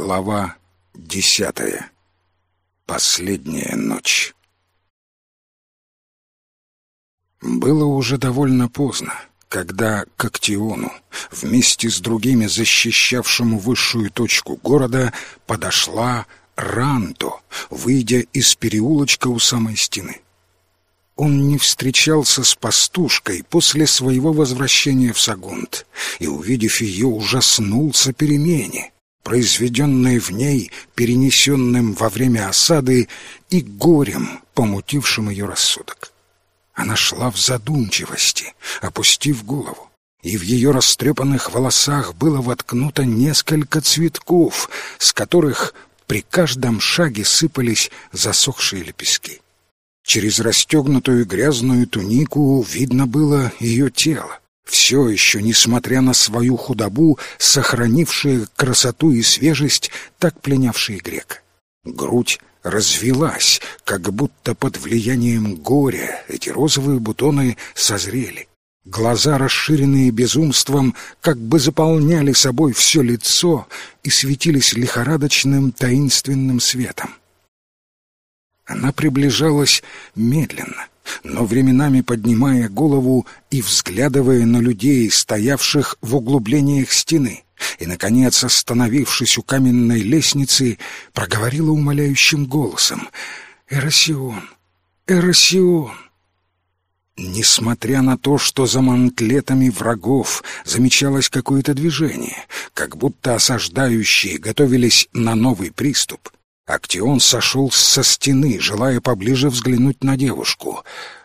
Глава десятая. Последняя ночь. Было уже довольно поздно, когда к Актиону, вместе с другими защищавшему высшую точку города, подошла Ранто, выйдя из переулочка у самой стены. Он не встречался с пастушкой после своего возвращения в Сагунт и, увидев ее, ужаснулся перемене — произведенное в ней, перенесенным во время осады, и горем, помутившим ее рассудок. Она шла в задумчивости, опустив голову, и в ее растрепанных волосах было воткнуто несколько цветков, с которых при каждом шаге сыпались засохшие лепестки. Через расстегнутую грязную тунику видно было ее тело, все еще, несмотря на свою худобу, сохранившая красоту и свежесть, так пленявшие грека. Грудь развелась, как будто под влиянием горя эти розовые бутоны созрели. Глаза, расширенные безумством, как бы заполняли собой все лицо и светились лихорадочным таинственным светом. Она приближалась медленно — но временами поднимая голову и взглядывая на людей, стоявших в углублениях стены, и, наконец, остановившись у каменной лестницы, проговорила умоляющим голосом «Эросион! Эросион!» Несмотря на то, что за мантлетами врагов замечалось какое-то движение, как будто осаждающие готовились на новый приступ, Актион сошел со стены, желая поближе взглянуть на девушку.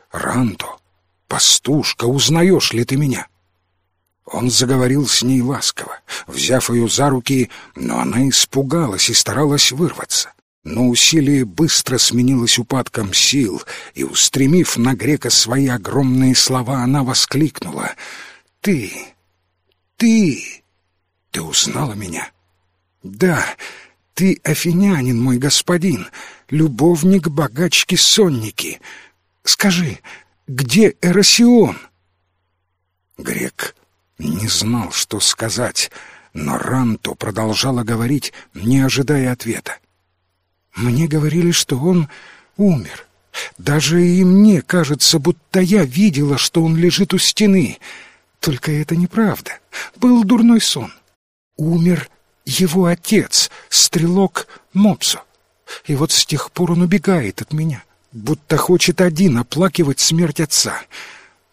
«Рандо, пастушка, узнаешь ли ты меня?» Он заговорил с ней ласково, взяв ее за руки, но она испугалась и старалась вырваться. Но усилие быстро сменилось упадком сил, и, устремив на грека свои огромные слова, она воскликнула. «Ты! Ты! Ты узнала меня?» «Да, ты афинянин, мой господин, любовник богачки Сонники. Скажи, где Эросион?» Грек не знал, что сказать, но Ранто продолжала говорить, не ожидая ответа. «Мне говорили, что он умер. Даже и мне кажется, будто я видела, что он лежит у стены. Только это неправда. Был дурной сон. Умер его отец, стрелок Мопсо. И вот с тех пор он убегает от меня, будто хочет один оплакивать смерть отца.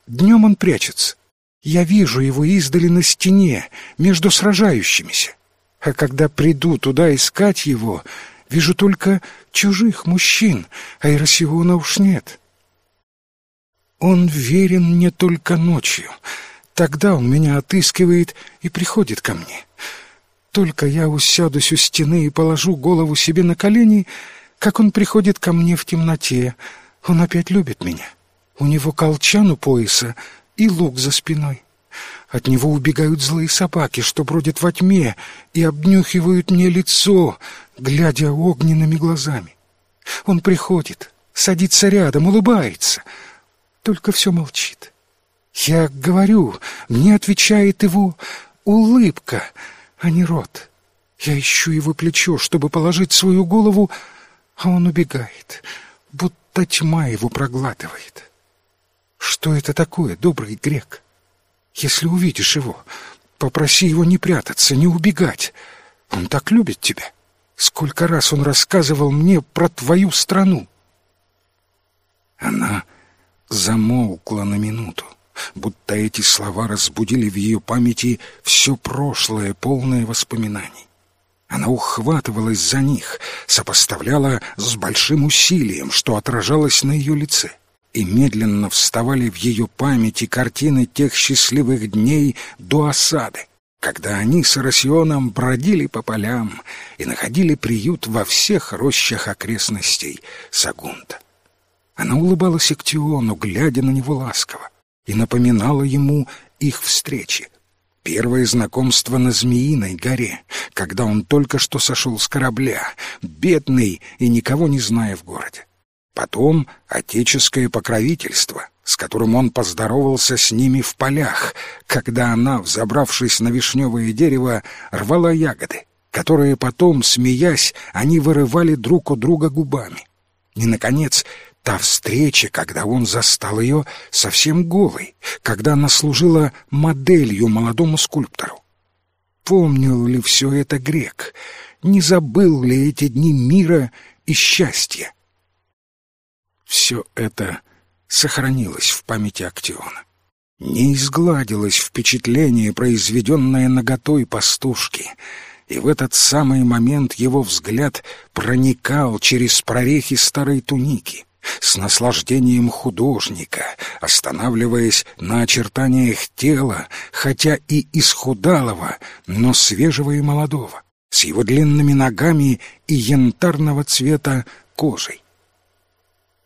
Днем он прячется. Я вижу его издали на стене, между сражающимися. А когда приду туда искать его, вижу только чужих мужчин, а Иросиона уж нет. Он верен мне только ночью. Тогда он меня отыскивает и приходит ко мне. Только я усядусь у стены и положу голову себе на колени, как он приходит ко мне в темноте. Он опять любит меня. У него колчан у пояса и лук за спиной. От него убегают злые собаки, что бродят во тьме и обнюхивают мне лицо, глядя огненными глазами. Он приходит, садится рядом, улыбается, только все молчит. Я говорю, мне отвечает его улыбка — а не рот. Я ищу его плечо, чтобы положить свою голову, а он убегает, будто тьма его проглатывает. Что это такое, добрый грек? Если увидишь его, попроси его не прятаться, не убегать. Он так любит тебя. Сколько раз он рассказывал мне про твою страну. Она замолкла на минуту будто эти слова разбудили в ее памяти все прошлое, полное воспоминаний. Она ухватывалась за них, сопоставляла с большим усилием, что отражалось на ее лице, и медленно вставали в ее памяти картины тех счастливых дней до осады, когда они с Арасионом бродили по полям и находили приют во всех рощах окрестностей Сагунта. Она улыбалась Эктиону, глядя на него ласково и напоминала ему их встречи. Первое знакомство на Змеиной горе, когда он только что сошел с корабля, бедный и никого не зная в городе. Потом отеческое покровительство, с которым он поздоровался с ними в полях, когда она, взобравшись на вишневое дерево, рвала ягоды, которые потом, смеясь, они вырывали друг у друга губами. И, наконец, та встреча, когда он застал ее совсем голой, когда она служила моделью молодому скульптору. Помнил ли все это грек? Не забыл ли эти дни мира и счастья? Все это сохранилось в памяти Актиона. Не изгладилось впечатление, произведенное наготой пастушки, и в этот самый момент его взгляд проникал через прорехи старой туники, с наслаждением художника, останавливаясь на очертаниях тела, хотя и исхудалого, но свежего и молодого, с его длинными ногами и янтарного цвета кожей.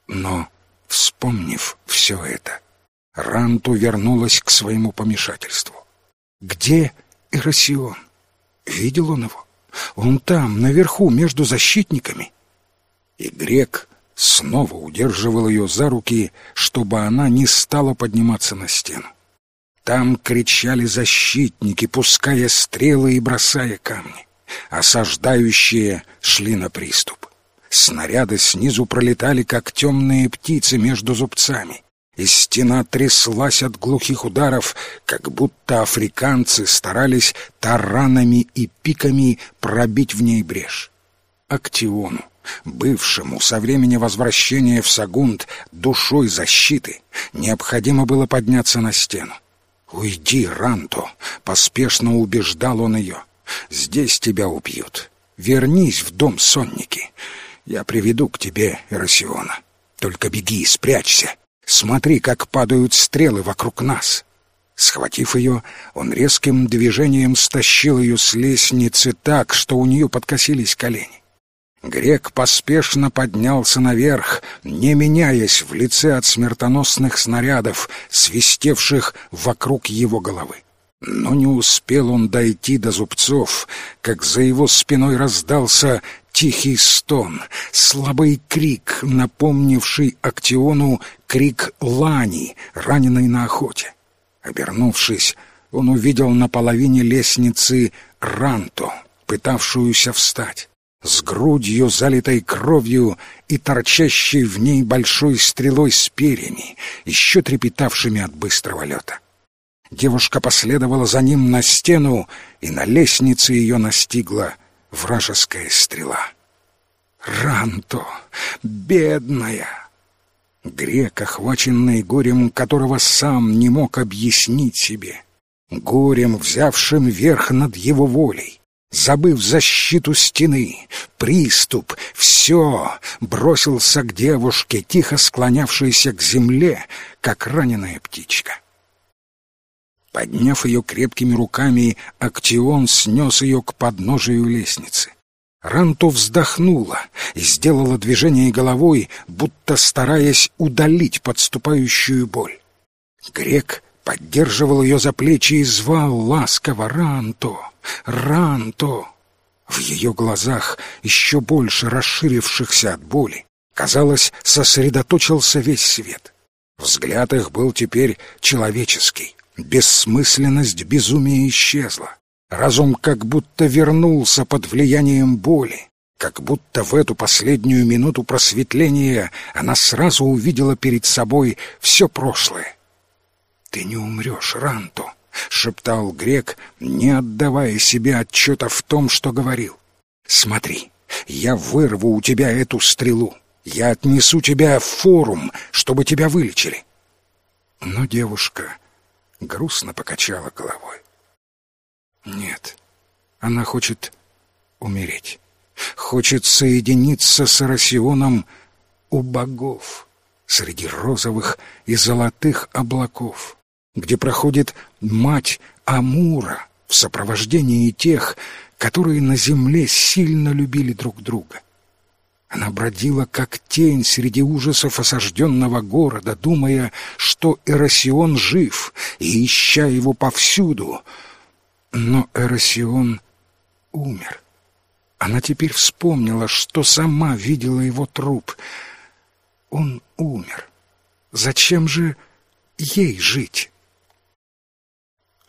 Но, вспомнив все это, Ранту вернулась к своему помешательству. Где Иросион? Видел он его? Он там, наверху, между защитниками. И грек снова удерживал ее за руки, чтобы она не стала подниматься на стену. Там кричали защитники, пуская стрелы и бросая камни. Осаждающие шли на приступ. Снаряды снизу пролетали, как темные птицы между зубцами и стена тряслась от глухих ударов, как будто африканцы старались таранами и пиками пробить в ней брешь. Актиону, бывшему со времени возвращения в Сагунд душой защиты, необходимо было подняться на стену. «Уйди, Ранто!» — поспешно убеждал он ее. «Здесь тебя убьют. Вернись в дом сонники. Я приведу к тебе Эросиона. Только беги и спрячься. Смотри, как падают стрелы вокруг нас!» Схватив ее, он резким движением стащил ее с лестницы так, что у нее подкосились колени. Грек поспешно поднялся наверх, не меняясь в лице от смертоносных снарядов, свистевших вокруг его головы. Но не успел он дойти до зубцов, как за его спиной раздался тихий стон, слабый крик, напомнивший Актиону крик Лани, раненой на охоте. Обернувшись, он увидел на половине лестницы Ранту, пытавшуюся встать, с грудью, залитой кровью и торчащей в ней большой стрелой с перьями, еще трепетавшими от быстрого лета. Девушка последовала за ним на стену, и на лестнице ее настигла вражеская стрела. Ранто, бедная! Грек, охваченный горем, которого сам не мог объяснить себе, горем, взявшим верх над его волей, забыв защиту стены, приступ, все, бросился к девушке, тихо склонявшейся к земле, как раненая птичка. Подняв ее крепкими руками, Актион снес ее к подножию лестницы. Ранту вздохнула и сделала движение головой, будто стараясь удалить подступающую боль. Грек поддерживал ее за плечи и звал ласково «Ранто! Ранто!». В ее глазах, еще больше расширившихся от боли, казалось, сосредоточился весь свет. Взгляд их был теперь человеческий, Бессмысленность безумия исчезла. Разум как будто вернулся под влиянием боли. Как будто в эту последнюю минуту просветления она сразу увидела перед собой все прошлое. «Ты не умрешь, Ранту», — шептал грек, не отдавая себе отчета в том, что говорил. «Смотри, я вырву у тебя эту стрелу. Я отнесу тебя в форум, чтобы тебя вылечили». Но девушка грустно покачала головой. Нет, она хочет умереть. Хочет соединиться с Росионом у богов, среди розовых и золотых облаков, где проходит мать Амура в сопровождении тех, которые на земле сильно любили друг друга. Она бродила как тень среди ужасов осажденного города, думая, что Эросион жив, и ища его повсюду. Но Эросион умер. Она теперь вспомнила, что сама видела его труп. Он умер. Зачем же ей жить?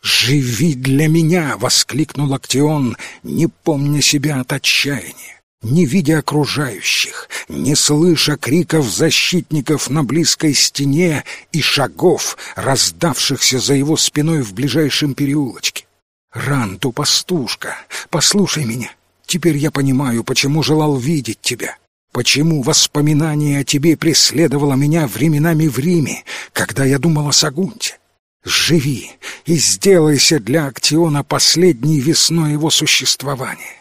«Живи для меня!» — воскликнул Актион, не помня себя от отчаяния, не видя окружающих, не слыша криков защитников на близкой стене и шагов, раздавшихся за его спиной в ближайшем переулочке. «Ранту, пастушка, послушай меня. Теперь я понимаю, почему желал видеть тебя». Почему воспоминание о тебе преследовало меня временами в Риме, когда я думал о Сагунте? Живи и сделайся для Актиона последней весной его существования.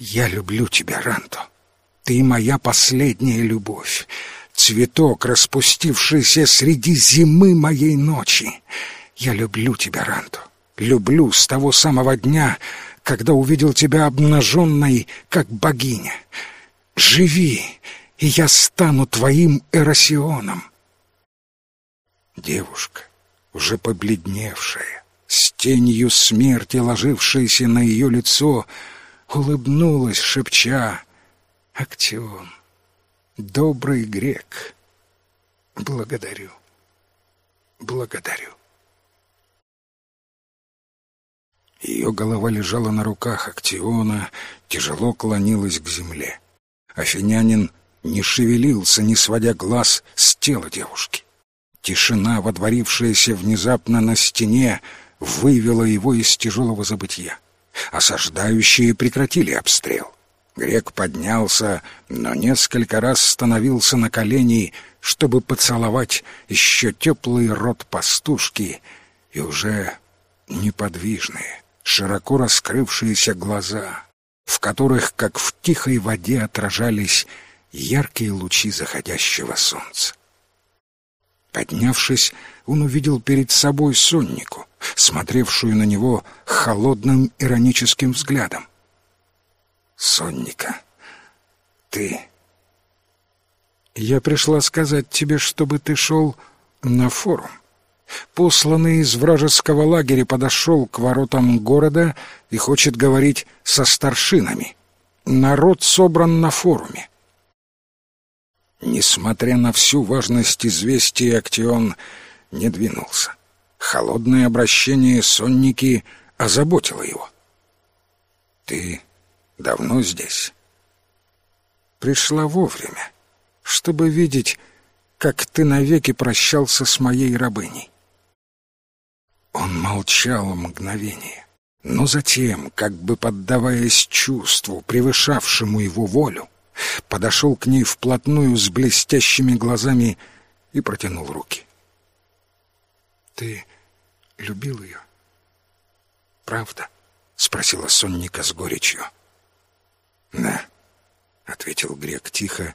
Я люблю тебя, Ранто. Ты моя последняя любовь, цветок, распустившийся среди зимы моей ночи. Я люблю тебя, Ранто. Люблю с того самого дня, когда увидел тебя обнаженной, как богиня. Живи, и я стану твоим эросионом. Девушка уже побледневшая, с тенью смерти, ложившейся на ее лицо, улыбнулась, шепча «Актион, добрый грек, благодарю, благодарю». Ее голова лежала на руках Актиона, тяжело клонилась к земле. Афинянин не шевелился, не сводя глаз с тела девушки. Тишина, водворившаяся внезапно на стене, вывела его из тяжелого забытья. Осаждающие прекратили обстрел. Грек поднялся, но несколько раз становился на колени, чтобы поцеловать еще теплый рот пастушки и уже неподвижные, широко раскрывшиеся глаза, в которых, как в тихой воде, отражались яркие лучи заходящего солнца. Поднявшись, он увидел перед собой соннику, смотревшую на него холодным ироническим взглядом. «Сонника, ты...» «Я пришла сказать тебе, чтобы ты шел на форум. Посланный из вражеского лагеря подошел к воротам города и хочет говорить со старшинами. Народ собран на форуме. Несмотря на всю важность известия, Актион не двинулся. Холодное обращение сонники озаботило его. «Ты давно здесь?» «Пришла вовремя, чтобы видеть, как ты навеки прощался с моей рабыней». Он молчал мгновение, но затем, как бы поддаваясь чувству, превышавшему его волю, подошел к ней вплотную с блестящими глазами и протянул руки. «Ты любил ее?» «Правда?» — спросила Сонника с горечью. «Да», — ответил Грек тихо,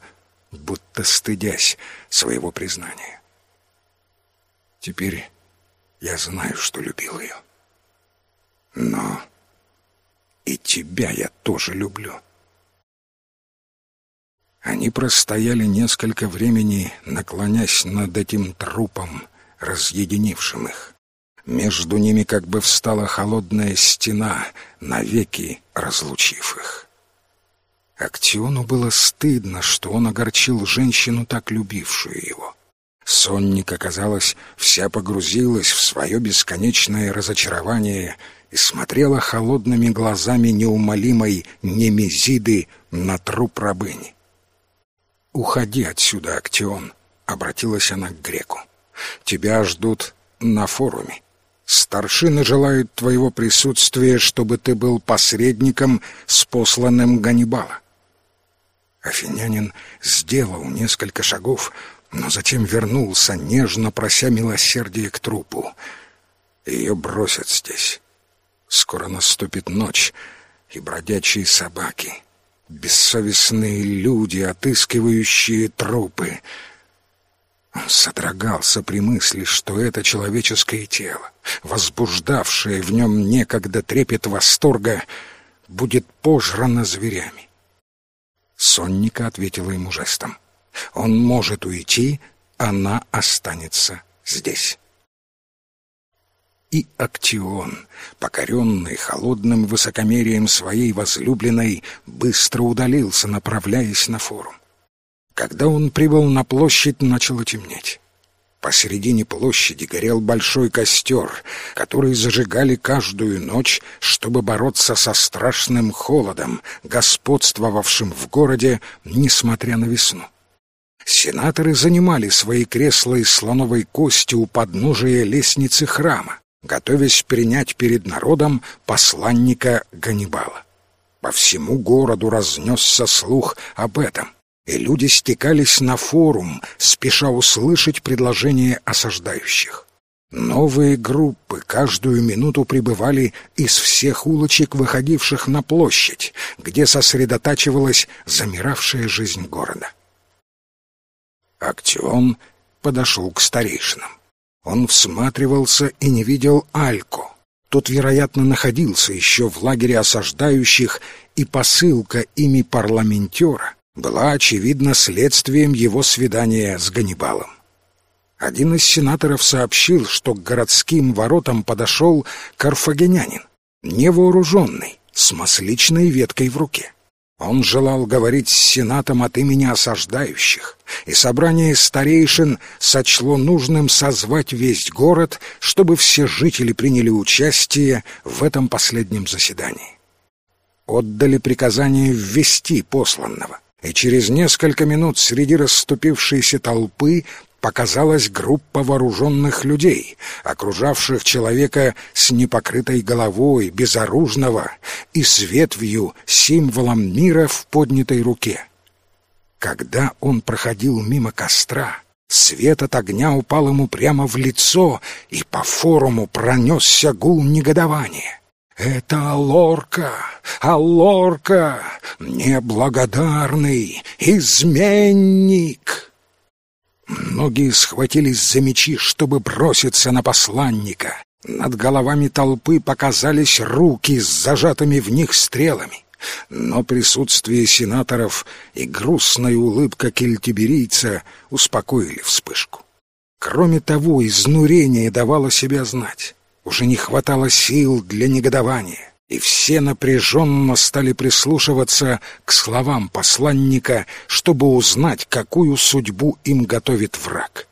будто стыдясь своего признания. «Теперь я знаю, что любил ее. Но и тебя я тоже люблю». Они простояли несколько времени, наклонясь над этим трупом, разъединившим их. Между ними как бы встала холодная стена, навеки разлучив их. Актиону было стыдно, что он огорчил женщину, так любившую его. Сонника, казалось, вся погрузилась в свое бесконечное разочарование и смотрела холодными глазами неумолимой Немезиды на труп рабыни. «Уходи отсюда, Актион», — обратилась она к греку. «Тебя ждут на форуме. Старшины желают твоего присутствия, чтобы ты был посредником с посланным Ганнибала». Афинянин сделал несколько шагов, но затем вернулся, нежно прося милосердия к трупу. Ее бросят здесь. Скоро наступит ночь, и бродячие собаки — бессовестные люди, отыскивающие трупы. Он содрогался при мысли, что это человеческое тело, возбуждавшее в нем некогда трепет восторга, будет пожрано зверями. Сонника ответила ему жестом. Он может уйти, она останется здесь и Актион, покоренный холодным высокомерием своей возлюбленной, быстро удалился, направляясь на форум. Когда он прибыл на площадь, начало темнеть. Посередине площади горел большой костер, который зажигали каждую ночь, чтобы бороться со страшным холодом, господствовавшим в городе, несмотря на весну. Сенаторы занимали свои кресла из слоновой кости у подножия лестницы храма, готовясь принять перед народом посланника Ганнибала. По всему городу разнесся слух об этом и люди стекались на форум, спеша услышать предложения осаждающих. Новые группы каждую минуту прибывали из всех улочек, выходивших на площадь, где сосредотачивалась замиравшая жизнь города. Актион подошел к старейшинам. Он всматривался и не видел Алько. Тот, вероятно, находился еще в лагере осаждающих, и посылка ими парламентера была, очевидно, следствием его свидания с Ганнибалом. Один из сенаторов сообщил, что к городским воротам подошел карфагенянин, невооруженный, с масличной веткой в руке. Он желал говорить с сенатом от имени осаждающих, и собрание старейшин сочло нужным созвать весь город, чтобы все жители приняли участие в этом последнем заседании. Отдали приказание ввести посланного и через несколько минут среди расступившейся толпы показалась группа вооруженных людей, окружавших человека с непокрытой головой, безоружного и с ветвью, символом мира в поднятой руке. Когда он проходил мимо костра, свет от огня упал ему прямо в лицо, и по форуму пронесся гул негодования. Это Алорка, Алорка, неблагодарный изменник. Многие схватились за мечи, чтобы броситься на посланника. Над головами толпы показались руки с зажатыми в них стрелами. Но присутствие сенаторов и грустная улыбка кельтиберийца успокоили вспышку. Кроме того, изнурение давало себя знать. Уже не хватало сил для негодования, и все напряженно стали прислушиваться к словам посланника, чтобы узнать, какую судьбу им готовит враг.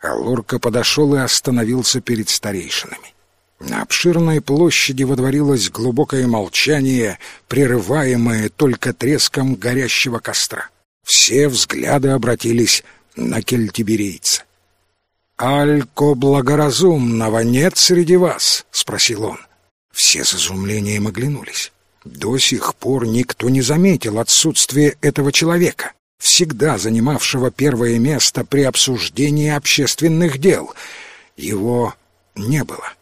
Алурка подошел и остановился перед старейшинами. На обширной площади водворилось глубокое молчание, прерываемое только треском горящего костра. Все взгляды обратились на кельтиберийца. «Алько благоразумного нет среди вас?» — спросил он. Все с изумлением оглянулись. До сих пор никто не заметил отсутствие этого человека, всегда занимавшего первое место при обсуждении общественных дел. Его не было.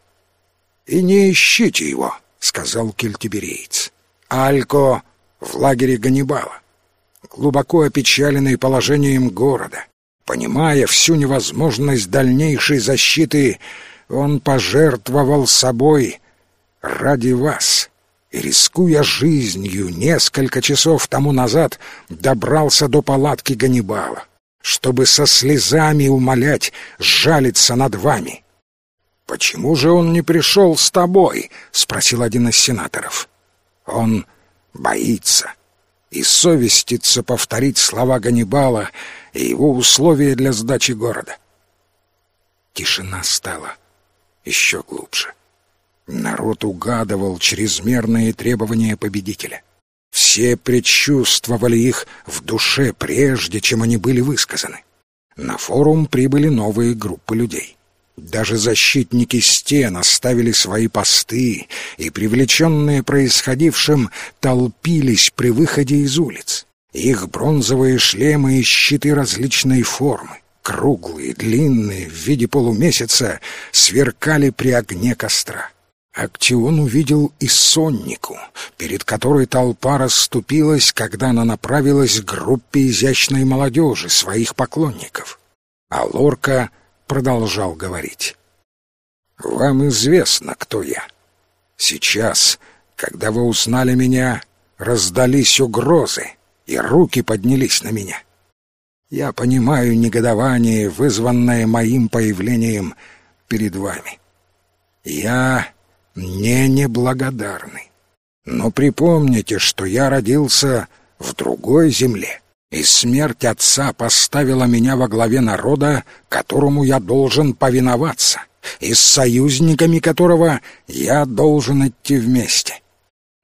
«И не ищите его», — сказал кельтиберейц. «Алько в лагере Ганнибала, глубоко опечаленный положением города, Понимая всю невозможность дальнейшей защиты, он пожертвовал собой ради вас и, рискуя жизнью, несколько часов тому назад добрался до палатки Ганнибала, чтобы со слезами умолять сжалиться над вами. «Почему же он не пришел с тобой?» — спросил один из сенаторов. «Он боится и совестится повторить слова Ганнибала и его условия для сдачи города. Тишина стала еще глубже. Народ угадывал чрезмерные требования победителя. Все предчувствовали их в душе, прежде чем они были высказаны. На форум прибыли новые группы людей. Даже защитники стен оставили свои посты и, привлеченные происходившим, толпились при выходе из улиц. Их бронзовые шлемы и щиты различной формы, круглые, длинные, в виде полумесяца, сверкали при огне костра. Актион увидел и соннику, перед которой толпа расступилась, когда она направилась к группе изящной молодежи, своих поклонников. А Лорка продолжал говорить. «Вам известно, кто я. Сейчас, когда вы узнали меня, раздались угрозы, и руки поднялись на меня. Я понимаю негодование, вызванное моим появлением перед вами. Я не неблагодарный. Но припомните, что я родился в другой земле, И смерть отца поставила меня во главе народа, которому я должен повиноваться, и с союзниками которого я должен идти вместе.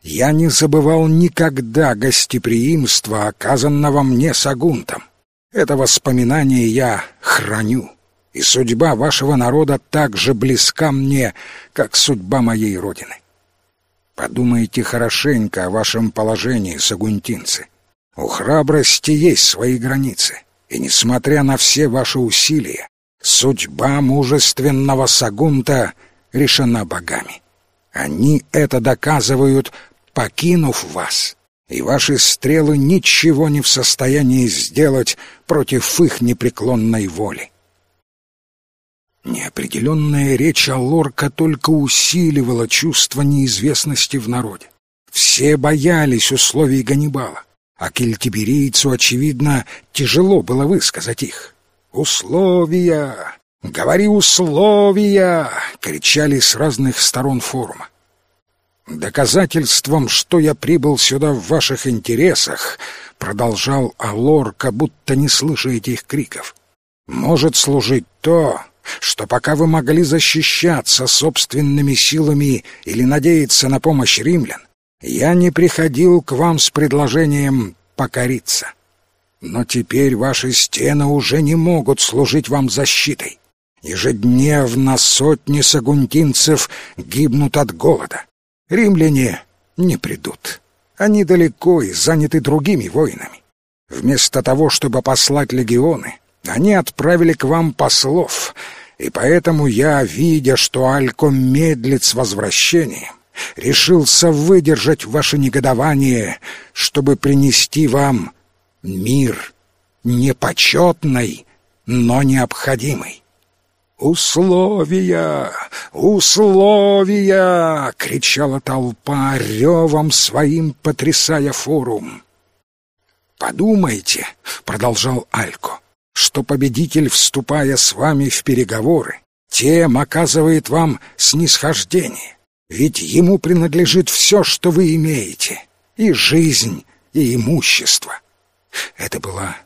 Я не забывал никогда гостеприимства, оказанного мне Сагунтом. Это воспоминание я храню, и судьба вашего народа так же близка мне, как судьба моей родины. Подумайте хорошенько о вашем положении, сагунтинцы. У храбрости есть свои границы, и, несмотря на все ваши усилия, судьба мужественного Сагунта решена богами. Они это доказывают, покинув вас, и ваши стрелы ничего не в состоянии сделать против их непреклонной воли. Неопределенная речь Аллорка только усиливала чувство неизвестности в народе. Все боялись условий Ганнибала, а кельтиберийцу, очевидно, тяжело было высказать их. «Условия! Говори условия!» — кричали с разных сторон форума. «Доказательством, что я прибыл сюда в ваших интересах», — продолжал Алор, как будто не слыша этих криков, — «может служить то, что пока вы могли защищаться собственными силами или надеяться на помощь римлян, я не приходил к вам с предложением покориться. Но теперь ваши стены уже не могут служить вам защитой. Ежедневно сотни сагунтинцев гибнут от голода. Римляне не придут. Они далеко и заняты другими войнами. Вместо того, чтобы послать легионы, они отправили к вам послов, и поэтому я, видя, что Алько медлит с возвращением, решился выдержать ваше негодование, чтобы принести вам мир непочетный, но необходимый. «Условия! Условия!» — кричала толпа, ревом своим потрясая форум. «Подумайте», — продолжал Алько, что победитель, вступая с вами в переговоры, тем оказывает вам снисхождение, ведь ему принадлежит все, что вы имеете, и жизнь, и имущество. Это была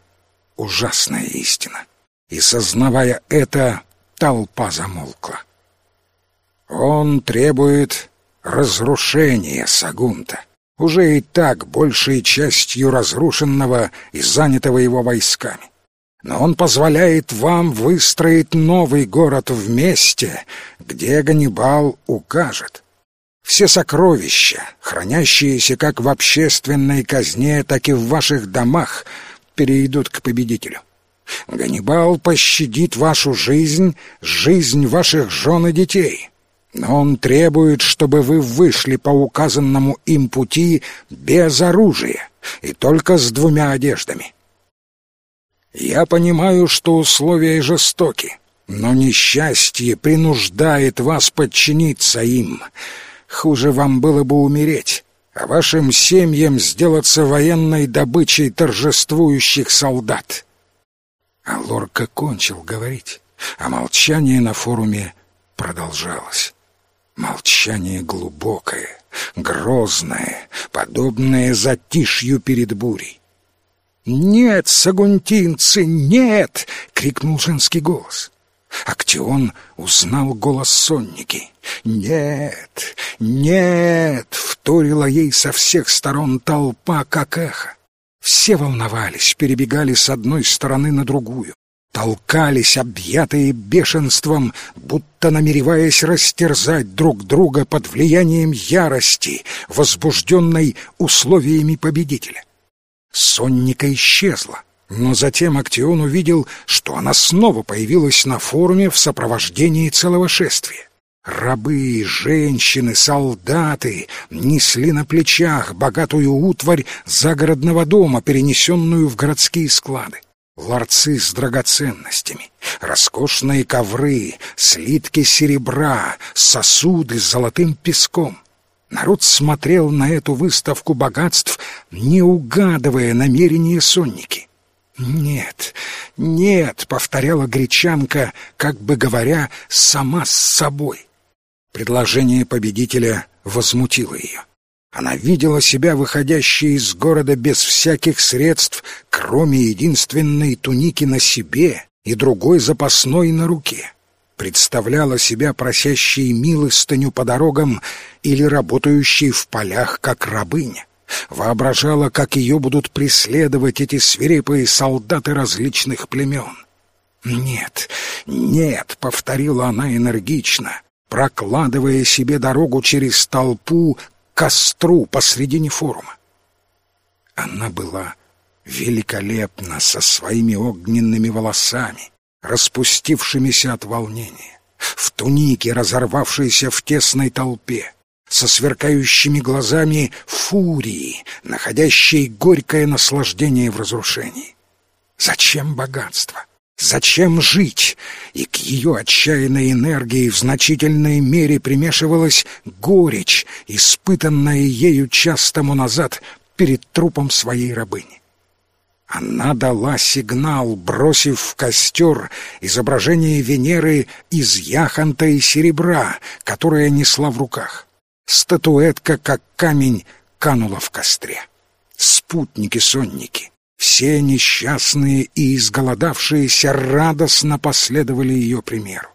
ужасная истина, и, сознавая это, толпа замолкла. Он требует разрушения Сагунта, уже и так большей частью разрушенного и занятого его войсками но он позволяет вам выстроить новый город в месте, где Ганнибал укажет. Все сокровища, хранящиеся как в общественной казне, так и в ваших домах, перейдут к победителю. Ганнибал пощадит вашу жизнь, жизнь ваших жен и детей. Но он требует, чтобы вы вышли по указанному им пути без оружия и только с двумя одеждами. Я понимаю, что условия жестоки, но несчастье принуждает вас подчиниться им. Хуже вам было бы умереть, а вашим семьям сделаться военной добычей торжествующих солдат. А Лорка кончил говорить, а молчание на форуме продолжалось. Молчание глубокое, грозное, подобное затишью перед бурей. «Нет, сагунтинцы, нет!» — крикнул женский голос. Актион узнал голос сонники. «Нет, нет!» — вторила ей со всех сторон толпа, как эхо. Все волновались, перебегали с одной стороны на другую, толкались, объятые бешенством, будто намереваясь растерзать друг друга под влиянием ярости, возбужденной условиями победителя. Сонника исчезла, но затем Актион увидел, что она снова появилась на форуме в сопровождении целого шествия. Рабы, женщины, солдаты несли на плечах богатую утварь загородного дома, перенесенную в городские склады. Ларцы с драгоценностями, роскошные ковры, слитки серебра, сосуды с золотым песком — Народ смотрел на эту выставку богатств, не угадывая намерения сонники. «Нет, нет», — повторяла гречанка, как бы говоря, сама с собой. Предложение победителя возмутило ее. Она видела себя выходящей из города без всяких средств, кроме единственной туники на себе и другой запасной на руке. Представляла себя просящей милостыню по дорогам или работающей в полях, как рабыня. Воображала, как ее будут преследовать эти свирепые солдаты различных племен. «Нет, нет», — повторила она энергично, прокладывая себе дорогу через толпу костру посредине форума. Она была великолепна со своими огненными волосами, распустившимися от волнения, в тунике, разорвавшейся в тесной толпе, со сверкающими глазами фурии, находящей горькое наслаждение в разрушении. Зачем богатство? Зачем жить? И к ее отчаянной энергии в значительной мере примешивалась горечь, испытанная ею час тому назад перед трупом своей рабыни. Она дала сигнал, бросив в костер изображение Венеры из яхонта и серебра, которое несла в руках. Статуэтка, как камень, канула в костре. Спутники-сонники, все несчастные и изголодавшиеся радостно последовали ее примеру.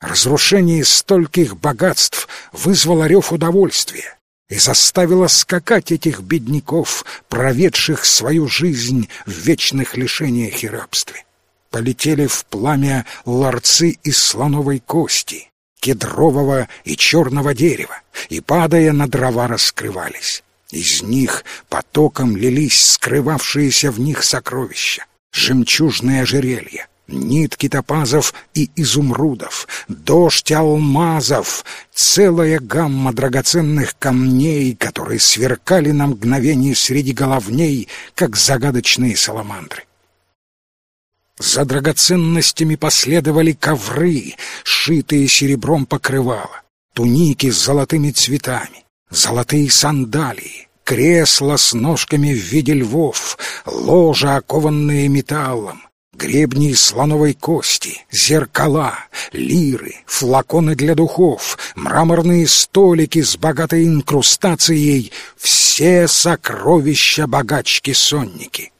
Разрушение стольких богатств вызвало рев удовольствия и заставило скакать этих бедняков, проведших свою жизнь в вечных лишениях и рабстве. Полетели в пламя ларцы из слоновой кости, кедрового и черного дерева, и, падая на дрова, раскрывались. Из них потоком лились скрывавшиеся в них сокровища, жемчужные ожерелья, нитки топазов и изумрудов, дождь алмазов, целая гамма драгоценных камней, которые сверкали на мгновение среди головней, как загадочные саламандры. За драгоценностями последовали ковры, шитые серебром покрывала, туники с золотыми цветами, золотые сандалии, кресла с ножками в виде львов, ложа, окованные металлом, гребни из слоновой кости, зеркала, лиры, флаконы для духов, мраморные столики с богатой инкрустацией — все сокровища богачки-сонники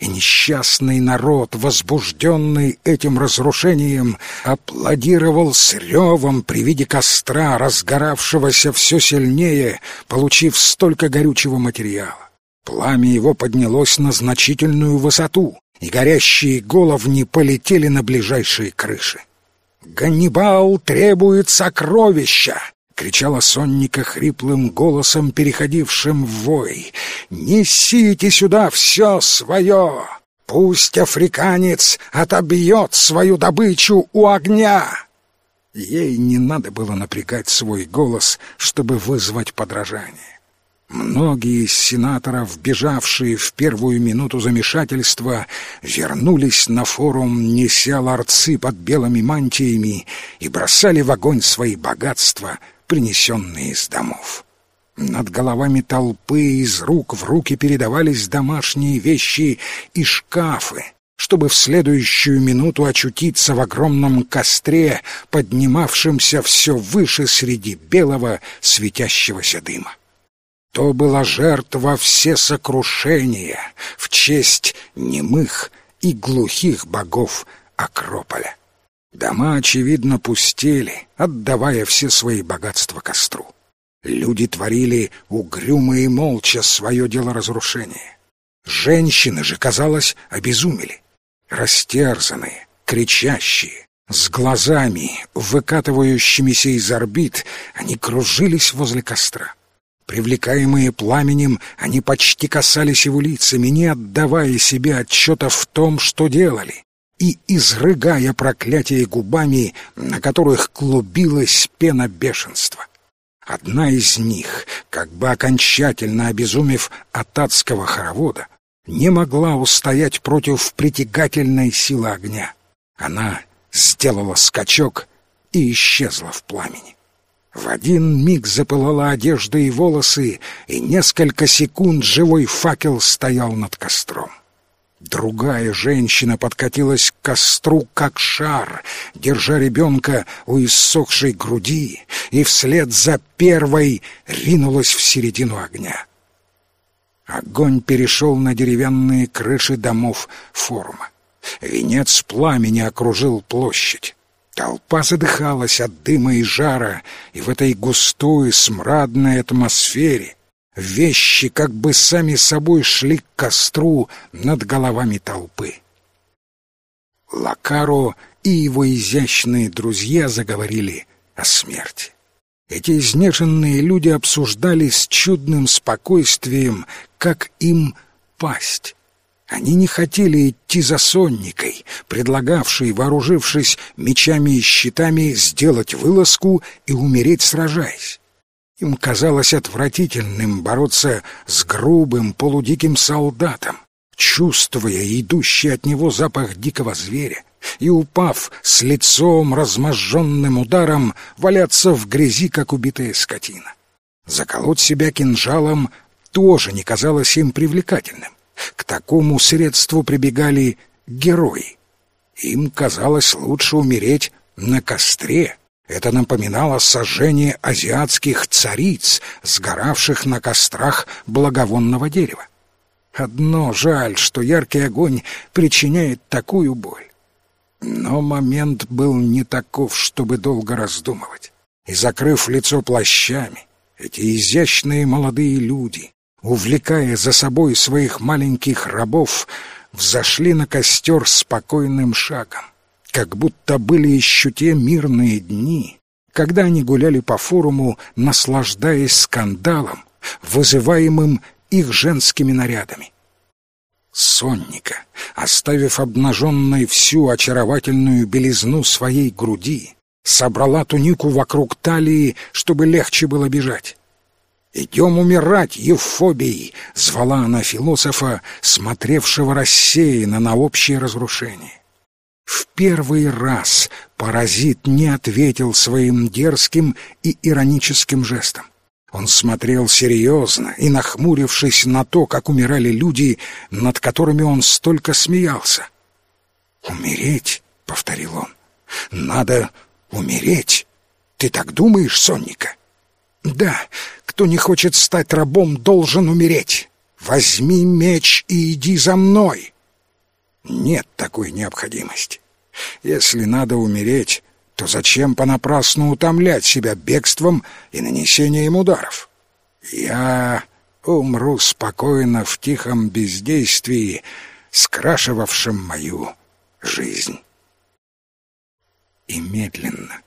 и несчастный народ, возбужденный этим разрушением, аплодировал с ревом при виде костра, разгоравшегося все сильнее, получив столько горючего материала. Пламя его поднялось на значительную высоту, и горящие головни полетели на ближайшие крыши. «Ганнибал требует сокровища!» кричала сонника хриплым голосом, переходившим в вой. «Несите сюда все свое! Пусть африканец отобьет свою добычу у огня!» Ей не надо было напрягать свой голос, чтобы вызвать подражание. Многие из сенаторов, бежавшие в первую минуту замешательства, вернулись на форум, неся ларцы под белыми мантиями и бросали в огонь свои богатства — принесенные из домов. Над головами толпы из рук в руки передавались домашние вещи и шкафы, чтобы в следующую минуту очутиться в огромном костре, поднимавшемся все выше среди белого светящегося дыма. То была жертва всесокрушения в честь немых и глухих богов Акрополя. Дома, очевидно, пустели, отдавая все свои богатства костру. Люди творили угрюмо и молча свое дело разрушения. Женщины же, казалось, обезумели. Растерзанные, кричащие, с глазами, выкатывающимися из орбит, они кружились возле костра. Привлекаемые пламенем, они почти касались его лицами, не отдавая себе отчета в том, что делали, и изрыгая проклятие губами, на которых клубилась пена бешенства. Одна из них, как бы окончательно обезумев от адского хоровода, не могла устоять против притягательной силы огня. Она сделала скачок и исчезла в пламени. В один миг запылала одежда и волосы, и несколько секунд живой факел стоял над костром. Другая женщина подкатилась к костру, как шар, держа ребенка у иссохшей груди, и вслед за первой ринулась в середину огня. Огонь перешел на деревянные крыши домов форума. Венец пламени окружил площадь. Толпа задыхалась от дыма и жара, и в этой густой, смрадной атмосфере вещи как бы сами собой шли к костру над головами толпы. Лакаро и его изящные друзья заговорили о смерти. Эти изнеженные люди обсуждали с чудным спокойствием, как им пасть. Они не хотели идти за сонникой, предлагавшей, вооружившись мечами и щитами, сделать вылазку и умереть, сражаясь. Им казалось отвратительным бороться с грубым полудиким солдатом, чувствуя идущий от него запах дикого зверя, и, упав с лицом разможженным ударом, валяться в грязи, как убитая скотина. Заколоть себя кинжалом тоже не казалось им привлекательным. К такому средству прибегали герои. Им казалось лучше умереть на костре. Это напоминало сожжение азиатских цариц, сгоравших на кострах благовонного дерева. Одно жаль, что яркий огонь причиняет такую боль. Но момент был не таков, чтобы долго раздумывать. И, закрыв лицо плащами, эти изящные молодые люди, увлекая за собой своих маленьких рабов, взошли на костер спокойным шагом, как будто были еще те мирные дни, когда они гуляли по форуму, наслаждаясь скандалом, вызываемым их женскими нарядами. Сонника, оставив обнаженной всю очаровательную белизну своей груди, собрала тунику вокруг талии, чтобы легче было бежать. «Идем умирать, Евфобий!» — звала она философа, смотревшего рассеянно на общее разрушение. В первый раз паразит не ответил своим дерзким и ироническим жестом. Он смотрел серьезно и, нахмурившись на то, как умирали люди, над которыми он столько смеялся. «Умереть?» — повторил он. «Надо умереть. Ты так думаешь, Сонника?» «Да, кто не хочет стать рабом, должен умереть. Возьми меч и иди за мной». «Нет такой необходимости. Если надо умереть, то зачем понапрасну утомлять себя бегством и нанесением ударов? Я умру спокойно в тихом бездействии, скрашивавшем мою жизнь. И медленно,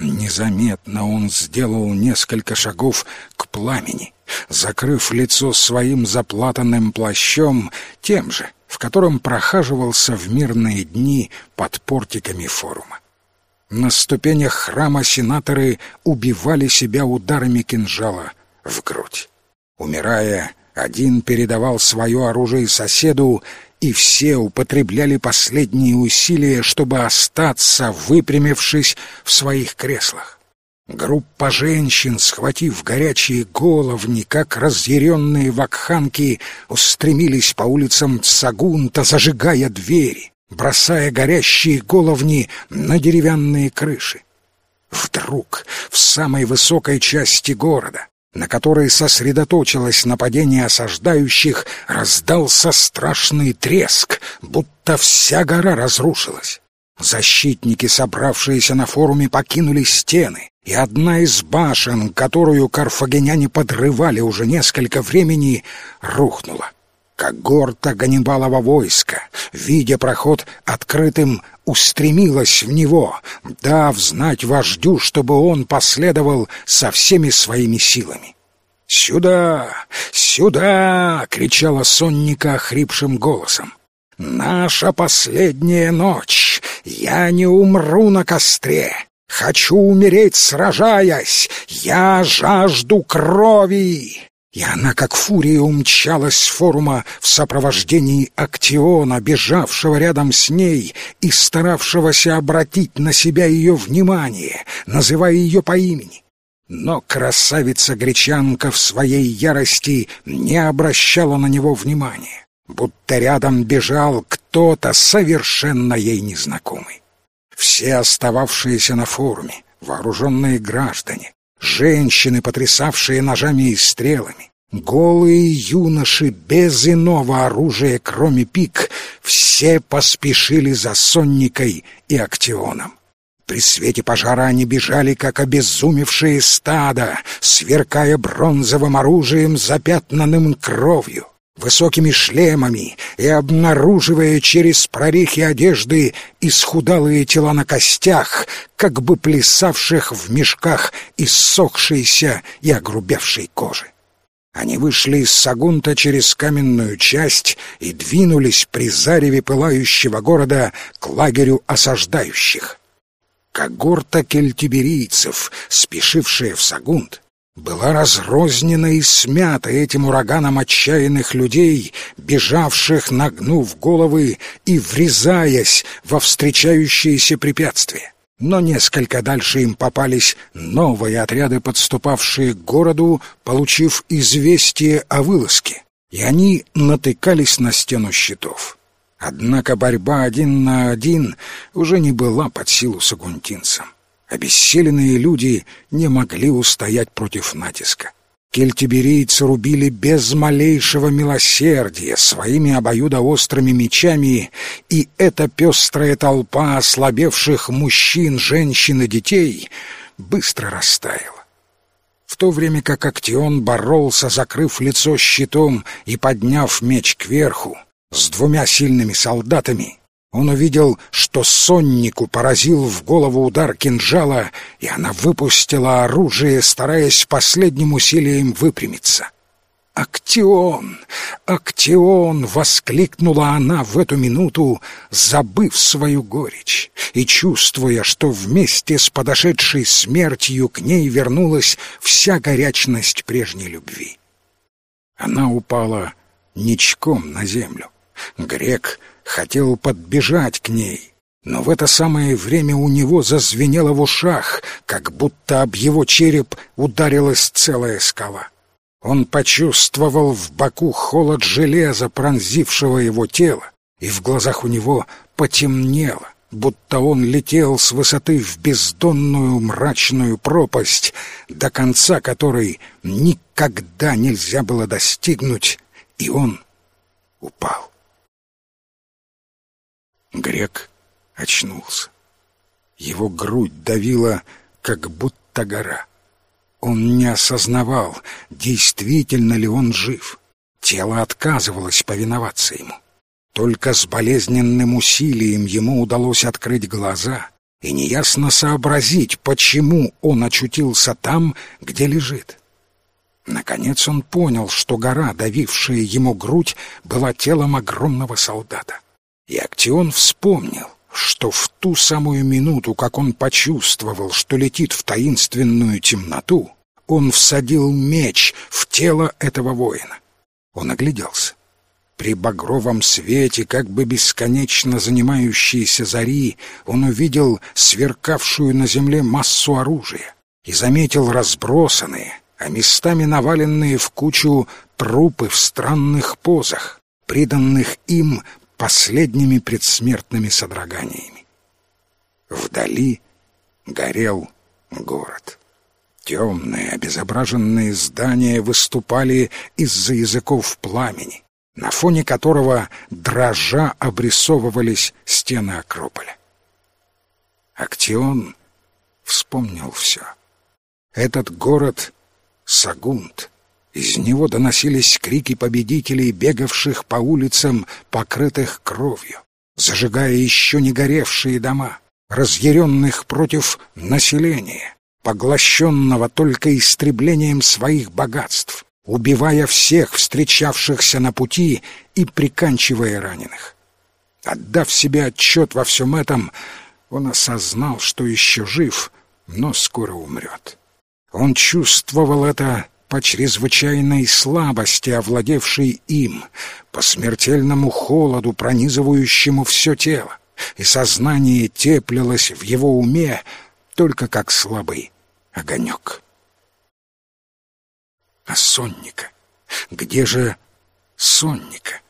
незаметно он сделал несколько шагов к пламени, закрыв лицо своим заплатанным плащом, тем же, в котором прохаживался в мирные дни под портиками форума. На ступенях храма сенаторы убивали себя ударами кинжала в грудь. Умирая, один передавал свое оружие соседу, и все употребляли последние усилия, чтобы остаться, выпрямившись в своих креслах. Группа женщин, схватив горячие головни, как разъяренные вакханки, устремились по улицам Цагунта, зажигая двери бросая горящие головни на деревянные крыши. Вдруг в самой высокой части города, на которой сосредоточилось нападение осаждающих, раздался страшный треск, будто вся гора разрушилась. Защитники, собравшиеся на форуме, покинули стены, и одна из башен, которую карфагеняне подрывали уже несколько времени, рухнула. Когорта Ганнибалова войска, видя проход открытым, устремилась в него, дав знать вождю, чтобы он последовал со всеми своими силами. «Сюда! Сюда!» — кричала сонника охрипшим голосом. «Наша последняя ночь! Я не умру на костре! Хочу умереть, сражаясь! Я жажду крови!» И она, как фурия, умчалась с форума в сопровождении Актиона, бежавшего рядом с ней и старавшегося обратить на себя ее внимание, называя ее по имени. Но красавица-гречанка в своей ярости не обращала на него внимания. будто рядом бежал кто-то совершенно ей незнакомый. Все остававшиеся на форуме, вооруженные граждане, женщины, потрясавшие ножами и стрелами, голые юноши без иного оружия, кроме пик, все поспешили за Сонникой и Актионом. При свете пожара они бежали, как обезумевшие стада, сверкая бронзовым оружием, запятнанным кровью, высокими шлемами и обнаруживая через прорехи одежды исхудалые тела на костях, как бы плясавших в мешках иссохшейся и огрубевшей кожи. Они вышли из Сагунта через каменную часть и двинулись при зареве пылающего города к лагерю осаждающих. Когорта кельтиберийцев, спешившая в Сагунт, была разрознена и смята этим ураганом отчаянных людей, бежавших, нагнув головы и врезаясь во встречающиеся препятствия. Но несколько дальше им попались новые отряды, подступавшие к городу, получив известие о вылазке, и они натыкались на стену щитов. Однако борьба один на один уже не была под силу сагунтинцам. Обессиленные люди не могли устоять против натиска. Кельтиберийцы рубили без малейшего милосердия своими обоюдоострыми мечами, и эта пестрая толпа ослабевших мужчин, женщин и детей быстро растаяла. В то время как Актион боролся, закрыв лицо щитом и подняв меч кверху, с двумя сильными солдатами, он увидел, что соннику поразил в голову удар кинжала, и она выпустила оружие, стараясь последним усилием выпрямиться. «Актион! Актион!» — воскликнула она в эту минуту, забыв свою горечь и чувствуя, что вместе с подошедшей смертью к ней вернулась вся горячность прежней любви. Она упала ничком на землю. Грек хотел подбежать к ней, но в это самое время у него зазвенело в ушах, как будто об его череп ударилась целая скала. Он почувствовал в боку холод железа, пронзившего его тело, и в глазах у него потемнело, будто он летел с высоты в бездонную мрачную пропасть, до конца которой никогда нельзя было достигнуть, и он упал. Грек очнулся. Его грудь давила, как будто гора. Он не осознавал, действительно ли он жив. Тело отказывалось повиноваться ему. Только с болезненным усилием ему удалось открыть глаза и неясно сообразить, почему он очутился там, где лежит. Наконец он понял, что гора, давившая ему грудь, была телом огромного солдата. И Актион вспомнил, что в ту самую минуту, как он почувствовал, что летит в таинственную темноту, он всадил меч в тело этого воина. Он огляделся. При багровом свете, как бы бесконечно занимающейся зари, он увидел сверкавшую на земле массу оружия и заметил разбросанные, а местами наваленные в кучу трупы в странных позах, приданных им последними предсмертными содроганиями. Вдали горел город. Темные, обезображенные здания выступали из-за языков пламени, на фоне которого дрожа обрисовывались стены Акрополя. Актион вспомнил все. Этот город — Сагунт, из него доносились крики победителей, бегавших по улицам, покрытых кровью, зажигая еще не горевшие дома, разъяренных против населения, поглощенного только истреблением своих богатств, убивая всех встречавшихся на пути и приканчивая раненых. Отдав себе отчет во всем этом, он осознал, что еще жив, но скоро умрет. Он чувствовал это по чрезвычайной слабости, овладевшей им, по смертельному холоду, пронизывающему все тело, и сознание теплилось в его уме только как слабый огонек. А сонника? Где же сонника?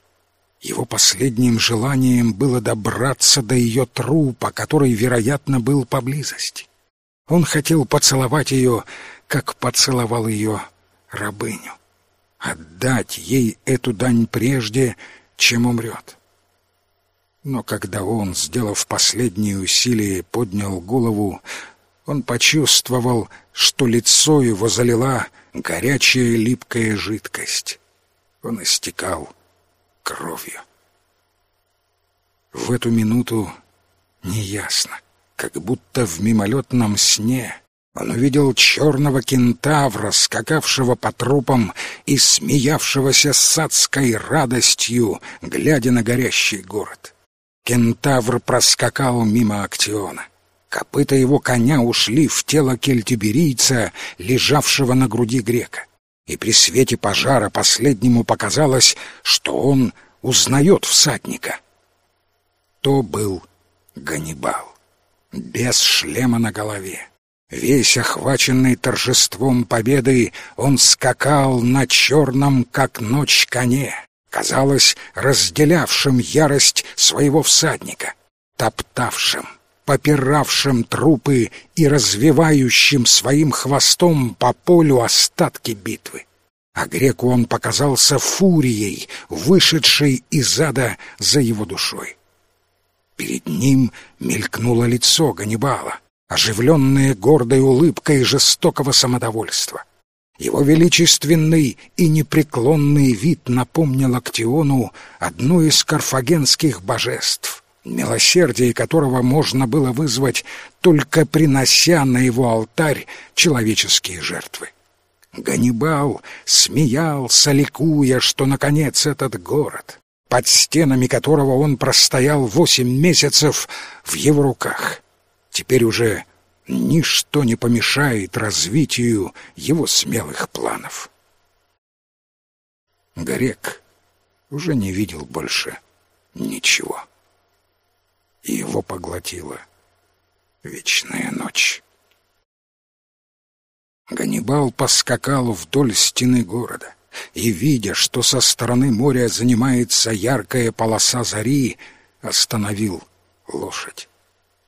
Его последним желанием было добраться до ее трупа, который, вероятно, был поблизости. Он хотел поцеловать ее, как поцеловал ее рабыню. Отдать ей эту дань прежде, чем умрет. Но когда он, сделав последние усилия, поднял голову, он почувствовал, что лицо его залила горячая липкая жидкость. Он истекал кровью. В эту минуту неясно, как будто в мимолетном сне он увидел черного кентавра, скакавшего по трупам и смеявшегося с адской радостью, глядя на горящий город. Кентавр проскакал мимо Актиона. Копыта его коня ушли в тело кельтиберийца, лежавшего на груди грека. И при свете пожара последнему показалось, что он узнает всадника. То был Ганнибал, без шлема на голове. Весь охваченный торжеством победы, он скакал на черном, как ночь, коне, казалось, разделявшим ярость своего всадника, топтавшим, попиравшим трупы и развивающим своим хвостом по полю остатки битвы. А греку он показался фурией, вышедшей из ада за его душой. Перед ним мелькнуло лицо Ганнибала, оживленное гордой улыбкой жестокого самодовольства. Его величественный и непреклонный вид напомнил Актиону одну из карфагенских божеств, милосердие которого можно было вызвать, только принося на его алтарь человеческие жертвы. Ганнибал смеялся, ликуя, что, наконец, этот город, под стенами которого он простоял восемь месяцев, в его руках — Теперь уже ничто не помешает развитию его смелых планов. Горек уже не видел больше ничего. И его поглотила вечная ночь. Ганнибал поскакал вдоль стены города и, видя, что со стороны моря занимается яркая полоса зари, остановил лошадь.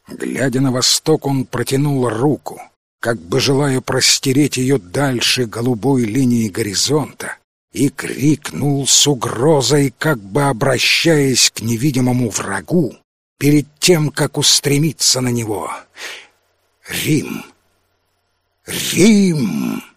Глядя на восток, он протянул руку, как бы желая простереть ее дальше голубой линии горизонта, и крикнул с угрозой, как бы обращаясь к невидимому врагу, перед тем, как устремиться на него. «Рим! Рим!»